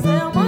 kibidiya saya